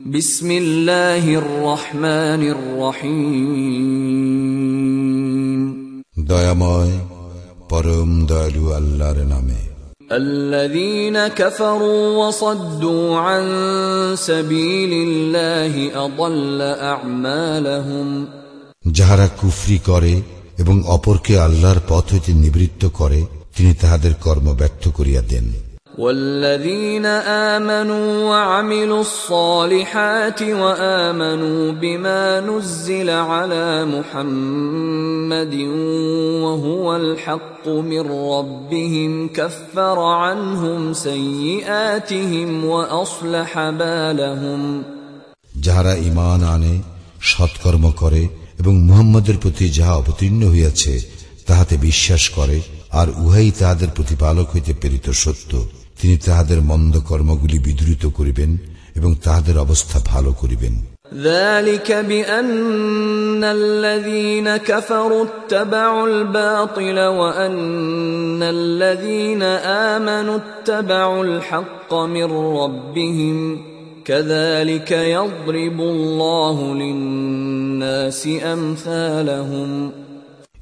بسم الله الرحمن الرحيم দয়াময় পরম দয়ালু আল্লাহর নামে الذين كفروا وصدوا عن سبيل الله أضل أعمالهم যাহারা কুফরি করে এবং অপরকে আল্লাহর পথ হইতে নিবৃত্ত করে তিনি তাহাদের কর্ম ব্যর্থ করিয়া দেন والذين آمنوا وعملوا الصالحات وآمنوا بما نزل على محمد وهو الحق من ربهم كفر عنهم سيئاتهم وأصلح بالهم যাহারা ইমান আনে সৎকর্ম করে এবং মুহাম্মদের প্রতি যাহা অবতীর্ণ হইয়াছে তাহাতে বিশ্বাস করে আর উহাই তাহাদের প্রতিপালক হইতে প্রেরিত সত্য তিনি তাহাদের মন্দ কর্মগুলি বিদ্রুত করিবেন এবং তাহাদের অবস্থা ভালো করিবেন ذلك بأن الذين كفروا اتبعوا الباطل وأن الذين آمنوا اتبعوا الحق من ربهم كذلك يضرب الله للناس أمثالهم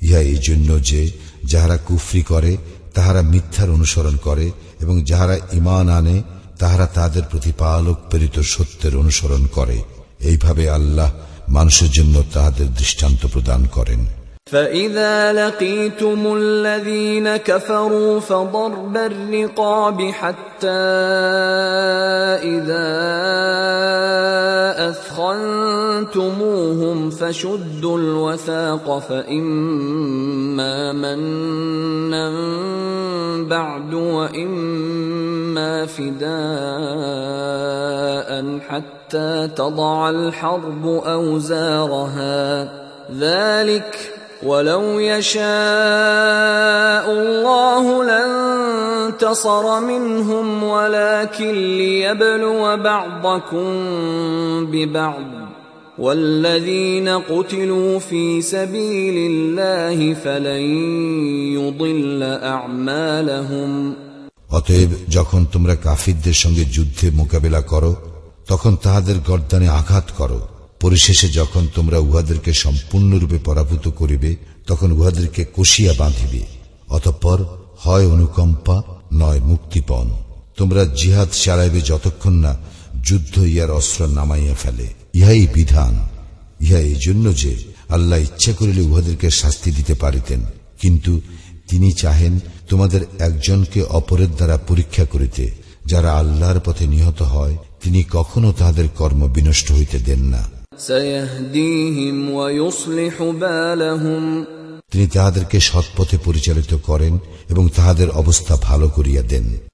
ইহা এই জন্য যে যাহারা কুফরি করে তাহারা মিথ্যার অনুসরণ করে এবং যাহারা ইমান আনে তাহারা তাদের প্রতিপালক প্রেরিত সত্যের অনুসরণ করে এইভাবে আল্লাহ মানুষের জন্য তাহাদের দৃষ্টান্ত প্রদান করেন فإذا لقيتم الذين كفروا فضرب الرقاب حتى إذا أثخنتموهم فشدوا الوثاق فإما منا بعد وإما فداء حتى تضع الحرب أوزارها. ذلك ولو يشاء الله لانتصر منهم ولكن ليبلو بعضكم ببعض. والذين قتلوا في سبيل الله فلن يضل اعمالهم অতএব যখন তোমরা কাফিরদের সঙ্গে যুদ্ধে মোকাবেলা করো তখন তাহাদের গর্দানে আঘাত করো পরিশেষে যখন তোমরা উহাদেরকে সম্পূর্ণরূপে পরাভূত করিবে তখন উহাদেরকে কষিয়া বাঁধিবে অতঃপর হয় অনুকম্পা নয় মুক্তিপণ তোমরা জিহাদ চালাইবে যতক্ষণ না যুদ্ধ ইয়ার অস্ত্র নামাইয়া ফেলে। ইহাই বিধান। ইহা এই জন্য যে আল্লাহ ইচ্ছা করিলে উহাদেরকে শাস্তি দিতে পারিতেন। কিন্তু তিনি চাহেন তোমাদের একজনকে অপরের দ্বারা পরীক্ষা করিতে যারা আল্লাহর পথে নিহত হয় তিনি কখনো তাহাদের কর্ম বিনষ্ট হইতে দেন না। তিনি তাহাদেরকে সৎপথে পরিচালিত করেন এবং তাহাদের অবস্থা ভালো করিয়া দেন।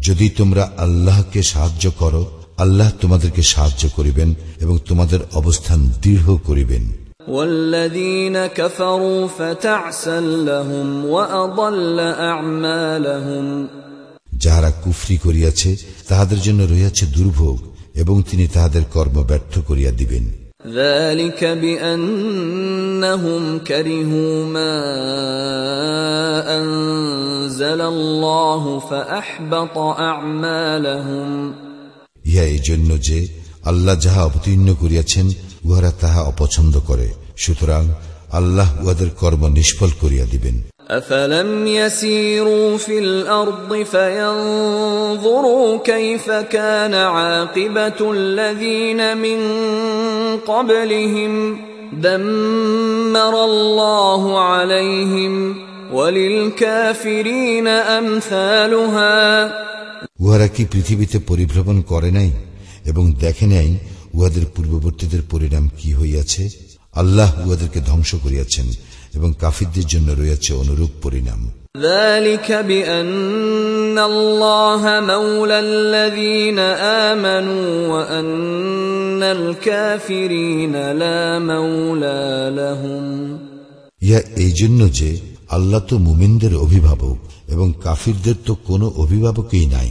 যদি তোমরা আল্লাহকে সাহায্য করো আল্লাহ তোমাদেরকে সাহায্য করিবেন এবং তোমাদের অবস্থান দৃঢ় করিবেন والذين كفروا فتعسا لهم وأضل أعمالهم যাহারা কুফরি করিয়াছে তাহাদের জন্য রহিয়াছে দুর্ভোগ এবং তিনি তাহাদের কর্ম ব্যর্থ করিয়া দিবেন ذلك بأنهم كرهوا ما أنزل الله فأحبط أعمالهم ইহা এই জন্য যে আল্লাহ যাহা অবতীর্ণ করিয়াছেন উহারা তাহা অপছন্দ করে সুতরাং আল্লাহ উহাদের কর্ম নিষ্ফল করিয়া দিবেন أفلم يسيروا في الأرض فينظروا كيف كان عاقبة الذين من قبلهم دمر الله عليهم وللكافرين أمثالها উহারা কি পৃথিবীতে পরিভ্রমণ করে নাই এবং দেখে নাই উহাদের পূর্ববর্তীদের পরিণাম কি হইয়াছে আল্লাহ উহাদেরকে ধ্বংস করিয়াছেন এবং কাফিরদের জন্য রয়েছে অনুরূপ পরিণাম ذلك بأن الله مولى الذين آمنوا وأن الكافرين لا مولى لهم ইহা এই জন্য যে আল্লাহ তো মুমিনদের অভিভাবক এবং কাফিরদের তো কোনো অভিভাবকই নাই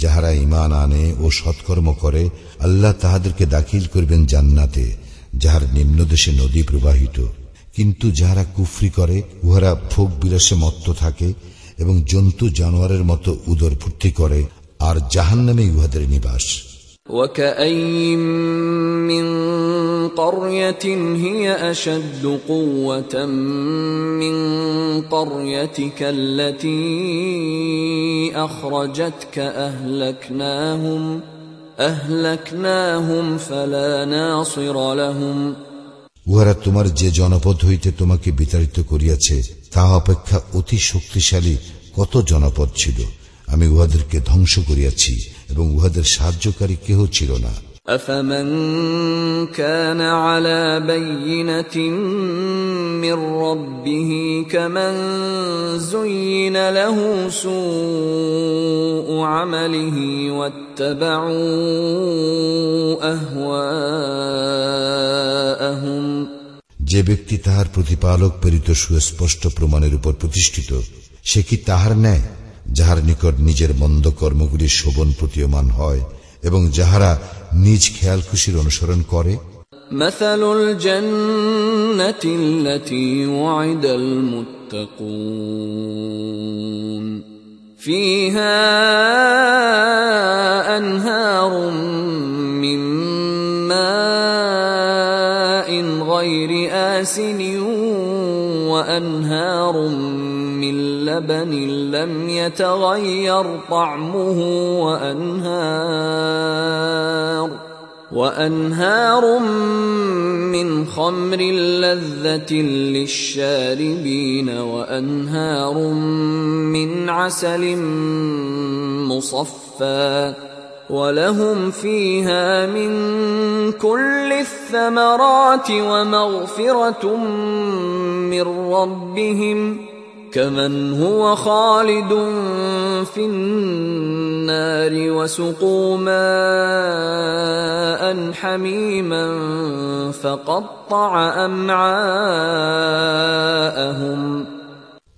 যাহারা ইমান আনে ও সৎকর্ম করে আল্লাহ তাহাদেরকে দাখিল করবেন জান্নাতে যাহার নিম্নদেশে নদী প্রবাহিত কিন্তু যাহারা কুফরি করে উহারা ভোগ বিলাসে মত্ত থাকে এবং জন্তু জানোয়ারের মতো উদর ফুর্তি করে আর জাহান নামে উহাদের নিবাস وكأين من قرية هي أشد قوة من قريتك التي أخرجتك أهلكناهم أهلكناهم فلا ناصر لهم উহারা তোমার যে জনপদ হইতে তোমাকে বিতাড়িত করিয়াছে তাহা অপেক্ষা অতি শক্তিশালী কত জনপদ ছিল আমি উহাদেরকে ধ্বংস করিয়াছি এবং উহাদের সাহায্যকারী কেহ ছিল না أفمن كان على بينة من ربه كمن زين له سوء عمله واتبعوا أهواءهم যে ব্যক্তি তাহার প্রতিপালক প্রেরিত সুস্পষ্ট প্রমাণের উপর প্রতিষ্ঠিত সে কি তাহার ন্যায় যাহার নিকট নিজের মন্দ কর্মগুলি শোভন প্রতীয়মান হয় এবং যাহারা নিজ খেয়াল খুশির অনুসরণ করে مثل الجنة التي وعد المتقون فيها أنهار من ماء غير آسن وأنهار من لبن لم يتغير طعمه وأنهار وأنهار من خمر لذة للشاربين وأنهار من عسل مصفى ولهم فيها من كل الثمرات ومغفرة من ربهم. كمن هو خالد في النار وسقوا ماء حميما فقطع امعاءهم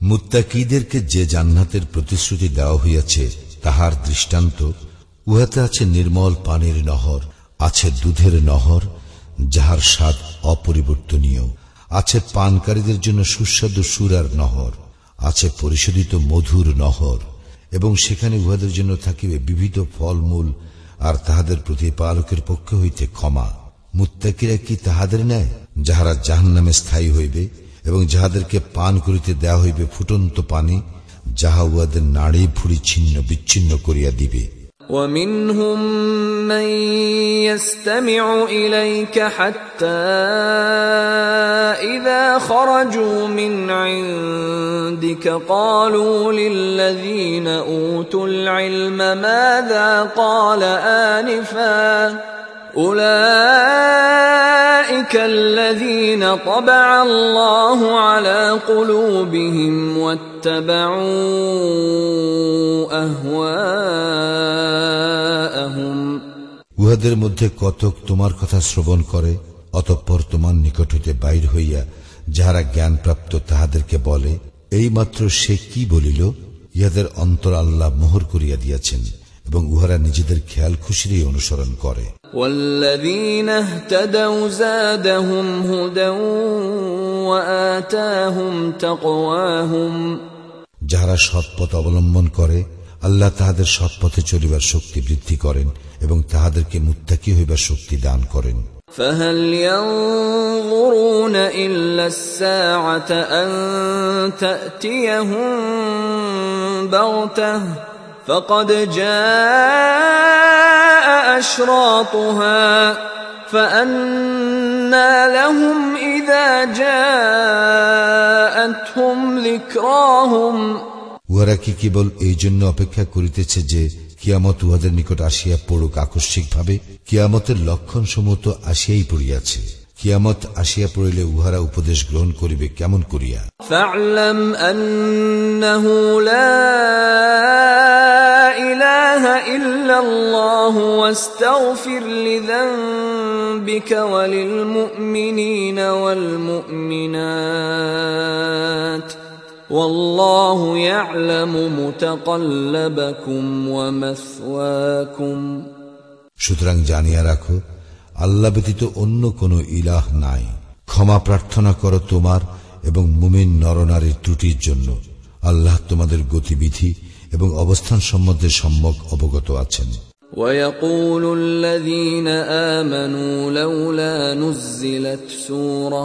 মুত্তাকিদেরকে যে জান্নাতের প্রতিশ্রুতি দেওয়া হইয়াছে তাহার দৃষ্টান্ত উহাতে আছে নির্মল পানির নহর আছে দুধের নহর যাহার স্বাদ অপরিবর্তনীয় আছে পানকারীদের জন্য সুস্বাদু সুরার নহর আছে পরিশোধিত মধুর নহর, এবং সেখানে উহাদের জন্য থাকিবে বিবিধ ফলমূল, আর তাহাদের প্রতি পালকের পক্ষ হইতে ক্ষমা। মুত্তাকিরা কি তাহাদের নেয় যাহারা জাহান নামে স্থায়ী হইবে, এবং যাহাদেরকে পান করিতে দেয়া হইবে ফুটন্ত পানি, যাহা উহাদের নাড়ি ফুড়ি ছিন্ন বিচ্ছিন্ন করিয়া দিবে। ومنهم من يستمع إليك حتى إذا خرجوا من عندك قالوا للذين أوتوا العلم ماذا قال آنفا أولئك الذين طبع الله على قلوبهم واتبعوا أهواءهم উহাদের মধ্যে কতক তোমার কথা শ্রবণ করে অতঃপর তোমার নিকট হইতে বাইর হইয়া যাহারা জ্ঞানপ্রাপ্ত তাহাদেরকে বলে এইমাত্র সে কি বলিল ইহাদের অন্তর আল্লাহ মোহর করিয়া দিয়াছেন এবং উহারা নিজেদের খেয়াল খুশিরই অনুসরণ করে والذين اهتدوا زادهم هدى وآتاهم تقواهم যাহারা সৎপথ অবলম্বন করে আল্লাহ তাহাদের সৎপথে চলিবার শক্তি বৃদ্ধি করেন এবং তাহাদেরকে মুত্তাকি হইবার শক্তি দান করেন فهل ينظرون إلا الساعة أن تأتيهم بغتة فقد جاء أشراطها فأنى لهم إذا جاءتهم ذكراهم উহারা কি কেবল এই জন্য অপেক্ষা করিতেছে যে কিয়ামত উহাদের নিকট আসিয়া পড়ুক আকস্মিকভাবে কিয়ামতের লক্ষণ সমূহ তো আসিয়াই পড়িয়াছে কিয়ামত আসিয়া পড়িলে উহারা উপদেশ গ্রহণ করিবে কেমন করিয়া فاعلم أنه لا إله إلا الله واستغفر لذنبك وللمؤمنين والمؤمنات والله يعلم متقلبكم ومثواكم সুতরাং জানিয়া রাখো আল্লাহ ব্যতীত অন্য কোন ইলাহ নাই ক্ষমা প্রার্থনা করো তোমার এবং মুমিন নরনারীর ত্রুটির জন্য আল্লাহ তোমাদের গতিবিধি এবং অবস্থান সম্বন্ধে সম্যক অবগত আছেন ويقول الذين آمنوا لولا نزلت سورة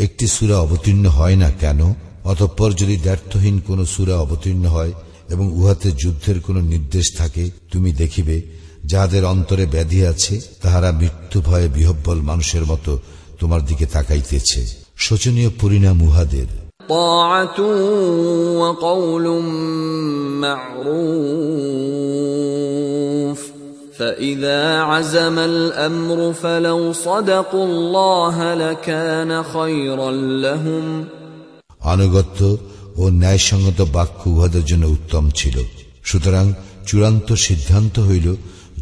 একটি সুরা অবতীর্ণ হয় না কেন অতঃপর যদি ব্যর্থহীন কোন সুরা অবতীর্ণ হয় এবং উহাতে যুদ্ধের কোন নির্দেশ থাকে তুমি দেখিবে যাহাদের অন্তরে ব্যাধি আছে তাহারা মৃত্যু ভয়ে বিহব্বল মানুষের মতো তোমার দিকে তাকাইতেছে শোচনীয় পরিণাম উহাদের طاعة وقول معروف فإذا عزم الأمر فلو صدقوا الله لكان خيرا لهم আনুগত্য ও ন্যায়সঙ্গত বাক্য উহাদের জন্য উত্তম ছিল সুতরাং চূড়ান্ত সিদ্ধান্ত হইল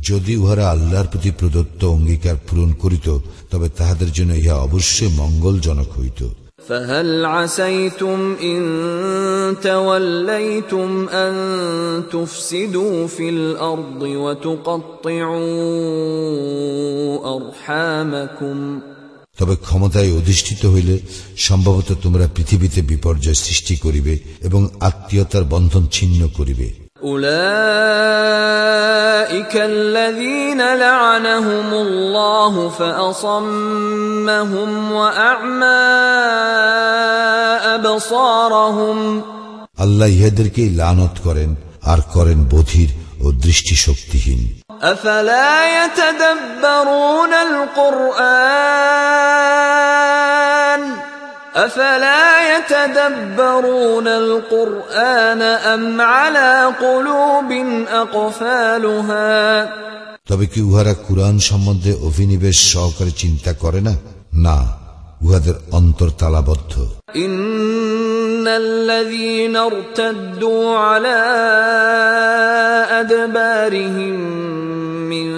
যদি উহারা আল্লাহর প্রতি প্রদত্ত অঙ্গীকার পূরণ করিত তবে তাহাদের জন্য ইহা অবশ্যই মঙ্গলজনক হইত فهل عسيتم إن توليتم أن تفسدوا في الأرض وتقطعوا أرحامكم তবে ক্ষমতায় অধিষ্ঠিত হইলে সম্ভবত তোমরা পৃথিবীতে বিপর্যয় সৃষ্টি করিবে এবং আত্মীয়তার বন্ধন ছিন্ন করিবে أولئك الذين لعنهم الله فأصمهم وأعمى أبصارهم আল্লাহ ইহাদেরকেই লানত করেন আর করেন বধির ও দৃষ্টিশক্তিহীন أفلا يتدبرون القرآن أفلا يتدبرون القرآن أم على قلوب أقفالها তবে কি উহারা কুরআন সম্বন্ধে অভিনিবেশ সহকারে চিন্তা করে না না উহাদের অন্তর তালাবদ্ধ إن الذين ارتدوا على أدبارهم من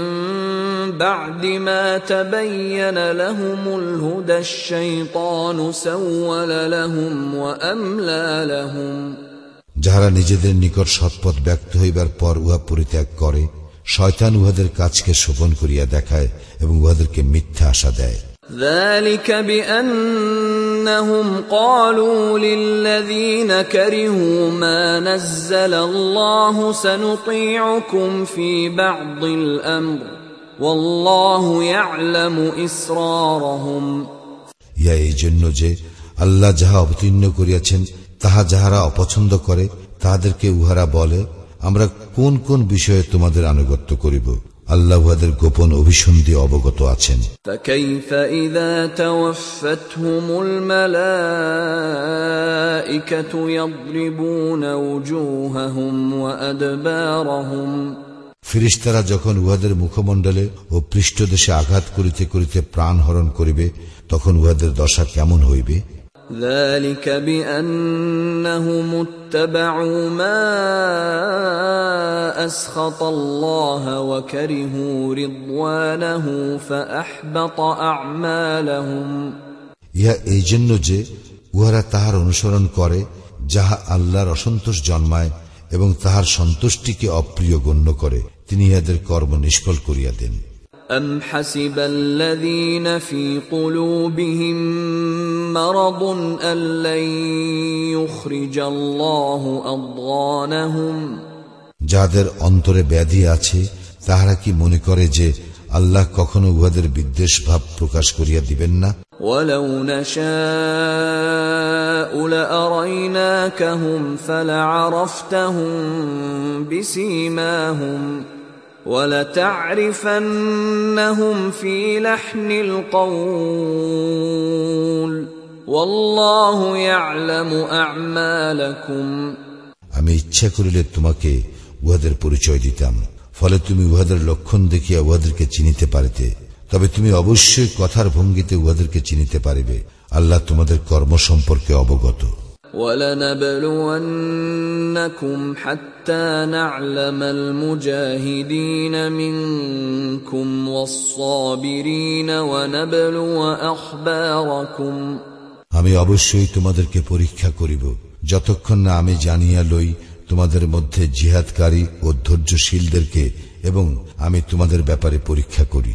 بعد ما تبين لهم الهدى الشيطان سول لهم وأملى لهم যাহারা নিজেদের নিকট সৎপথ ব্যক্ত হইবার পর উহা পরিত্যাগ করে শয়তান উহাদের কাজকে শোভন করিয়া দেখায় এবং উহাদেরকে মিথ্যা আশা দেয় ذلك بأنهم قالوا للذين كرهوا ما نزل الله سنطيعكم في بعض الأمر والله يعلم إسرارهم ইয়া এই জন্য যে আল্লাহ যাহা অবতীর্ণ করিয়াছেন তাহা যাহারা অপছন্দ করে তাহাদেরকে উহারা বলে আমরা কোন কোন বিষয়ে তোমাদের আনুগত্য করিব আল্লাহ উহাদের গোপন অভিসন্ধি অবগত আছেন فكيف إذا توفتهم الملائكة يضربون وجوههم وأدبارهم ফিরিস্তারা যখন উহাদের মুখমণ্ডলে ও পৃষ্ঠদেশে আঘাত করিতে করিতে প্রাণ হরণ করিবে তখন উহাদের দশা কেমন হইবে ذلك بانهم اتبعوا ما اسخط الله وكرهوا رضوانه فاحبط اعمالهم ইহা এই জন্য যে উহারা তাহার অনুসরণ করে যাহা আল্লাহর অসন্তোষ জন্মায় এবং তাহার সন্তুষ্টিকে অপ্রিয় গণ্য করে তিনি ইহাদের কর্ম নিষ্ফল করিয়া দেন أم حسب الذين في قلوبهم مرض أن لن يخرج الله أضغانهم যাদের অন্তরে ব্যাধি আছে তাহারা কি মনে করে যে আল্লাহ কখনো উহাদের বিদ্বেষ ভাব প্রকাশ করিয়া দিবেন না ولو نشاء لأريناكهم فلعرفتهم بسيماهم ولتعرفنهم في لحن القول والله يعلم أعمالكم আমি ইচ্ছা করিলে তোমাকে উহাদের পরিচয় দিতাম ফলে তুমি উহাদের লক্ষণ দেখিয়া উহাদেরকে চিনিতে পারিতে তবে তুমি অবশ্যই কথার ভঙ্গিতে উহাদেরকে চিনিতে পারিবে আল্লাহ তোমাদের কর্ম সম্পর্কে অবগত ولنبلونكم حتى نعلم المجاهدين منكم والصابرين ونبلو أخباركم আমি অবশ্যই তোমাদেরকে পরীক্ষা করিব যতক্ষণ না আমি জানিয়া লই তোমাদের মধ্যে জিহাদকারী ও ধৈর্যশীলদেরকে এবং আমি তোমাদের ব্যাপারে পরীক্ষা করি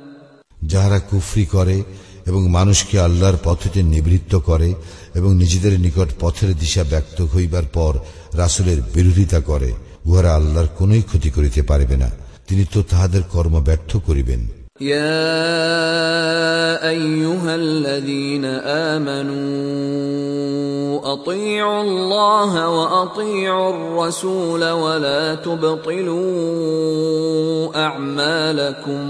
যাহারা কুফরি করে এবং মানুষকে আল্লাহর পথেতে নিবৃত্ত করে এবং নিজেদের নিকট পথের দিশা ব্যক্ত হইবার পর রাসুলের বিরোধিতা করে উহারা আল্লাহর কোনই ক্ষতি করিতে পারিবে না তিনি তো তাহাদের কর্ম ব্যর্থ করিবেন يا ايها الذين امنوا اطيعوا الله واطيعوا الرسول ولا تبطلوا اعمالكم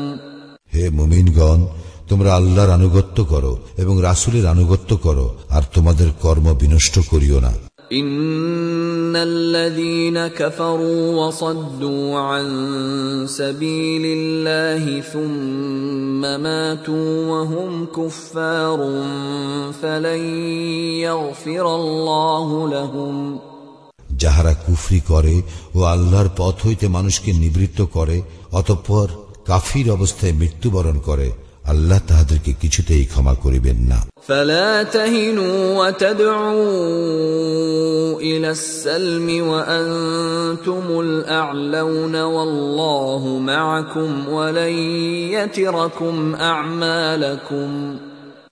হে মুমিনগণ তোমরা আল্লাহর আনুগত্য করো এবং রাসুলের আনুগত্য করো আর তোমাদের কর্ম বিনষ্ট করিও না ان الذين كفروا وصدوا عن سبيل الله ثم ماتوا وهم كفار فلن يغفر الله لهم যাহারা কুফরি করে ও আল্লাহর পথ হইতে মানুষকে নিবৃত্ত করে অতঃপর কাফির অবস্থায় মৃত্যুবরণ করে আল্লাহ তাহাদেরকে কিছুতেই ক্ষমা করিবেন না।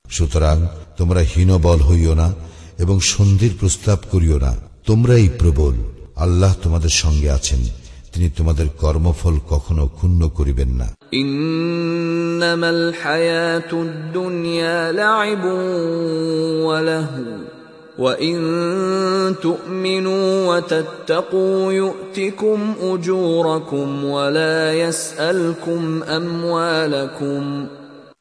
সুতরাং তোমরা হীনবল হইও না এবং সন্ধির প্রস্তাব করিও না। তোমরাই প্রবল। আল্লাহ তোমাদের সঙ্গে আছেন। তিনি তোমাদের কর্মফল কখনো ক্ষুণ্ণ করিবেন না انما الحياه الدنيا لعب ولهو وان تؤمنوا وتتقوا يؤتكم اجوركم ولا يسالكم اموالكم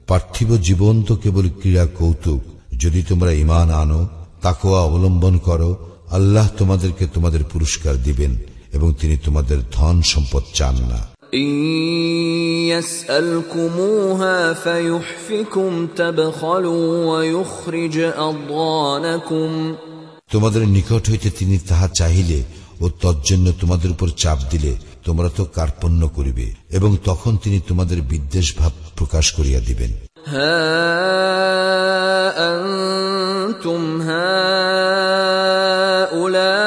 পার্থিব জীবন তো কেবল ক্রীড়া কৌতুক যদি তোমরা ইমান আনো তাকোয়া অবলম্বন করো আল্লাহ তোমাদেরকে তোমাদের পুরস্কার দিবেন এবং তিনি তোমাদের ধন সম্পদ চান না إن يسألكموها فيحفكم تبخلوا ويخرج أضغانكم তোমাদের নিকট হইতে তিনি তাহা চাহিলে ও তজ্জন্য তোমাদের উপর চাপ দিলে তোমরা তো কার্পণ্য করিবে এবং তখন তিনি তোমাদের বিদ্বেষ ভাব প্রকাশ করিয়া দিবেন ها أنتم هؤلاء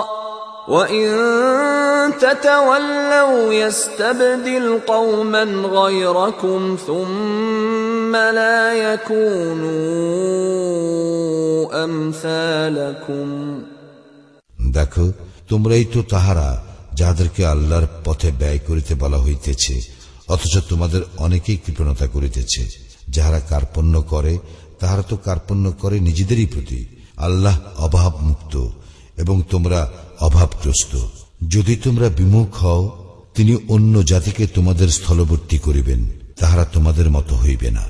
وَإِن تَتَوَلَّوْا يَسْتَبْدِلْ قَوْمًا غَيْرَكُمْ ثُمَّ لَا يَكُونُوا أَمْثَالَكُمْ দেখো তোমরাই তো তাহারা যাহাদেরকে আল্লাহর পথে ব্যয় করিতে বলা হইতেছে অথচ তোমাদের অনেকেই কৃপণতা করিতেছে যাহারা কার্পণ্য করে তাহারা তো কার্পণ্য করে নিজেদেরই প্রতি আল্লাহ অভাব মুক্ত এবং তোমরা অভাবগ্রস্ত। যদি তোমরা বিমুখ হও, তিনি অন্য জাতিকে তোমাদের স্থলবর্তী করিবেন, তাহারা তোমাদের মতো হইবে না।